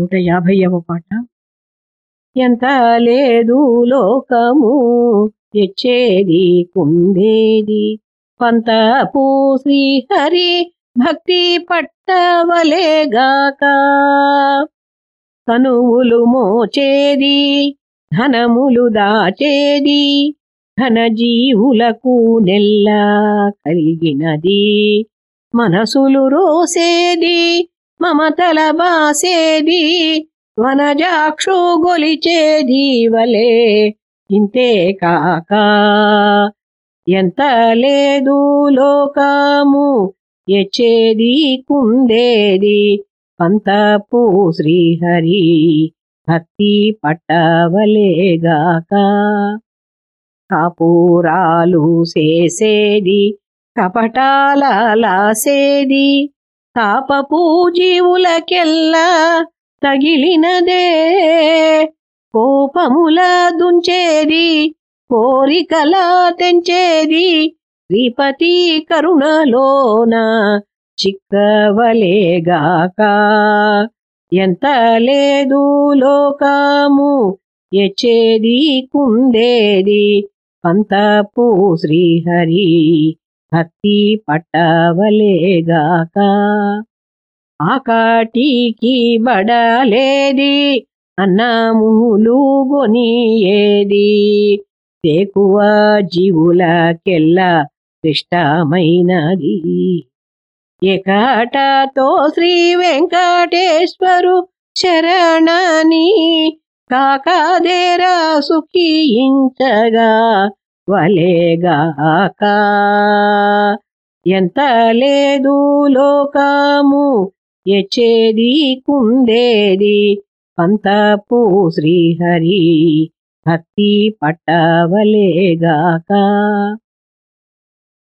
నూట యాభైవ పాట. ఎంత లేదు లోకము ఎచ్చేది కుందేది. పంతపు శ్రీహరి భక్తి పట్టవలేగాక కనువులు మోచేది ధనములు దాచేది ఘన జీవులకు నెల్ల కలిగినది. మనసులు రోసేది మమతల బాసేది వనజాక్షు గొలిచేది వలే. ఇంతే కాక ఎంత లేదు లోకము ఎచ్చేది కుందేది. పంతపు శ్రీహరి భక్తి పట్టవలేగాక కాపూరాలు చేసేది కపటాలాసేది తాపపు జీవులకెల్లా తగిలినదే. కోపముల దుంచేది కోరికల తెంచేది శ్రీపతి కరుణలోన చిక్కవలేగాక. ఎంత లేదు లోకాము ఎచ్చేది కుందేది పంతపు శ్రీహరి భక్తి పట్టవలేగాక. ఆకాటికి బడలేది అన్నములు గొనియేది. తేకువ జీవులకెల్లా క్లిష్టమైనది ఏకాటతో శ్రీ వెంకటేశ్వరు శరణని కాకాదేరా సుఖించగా వలేగాక. ఎంత లేదు లోకము ఎచ్చేది కుందేది. పంతపు శ్రీహరి భక్తి పట్టవలేగాక.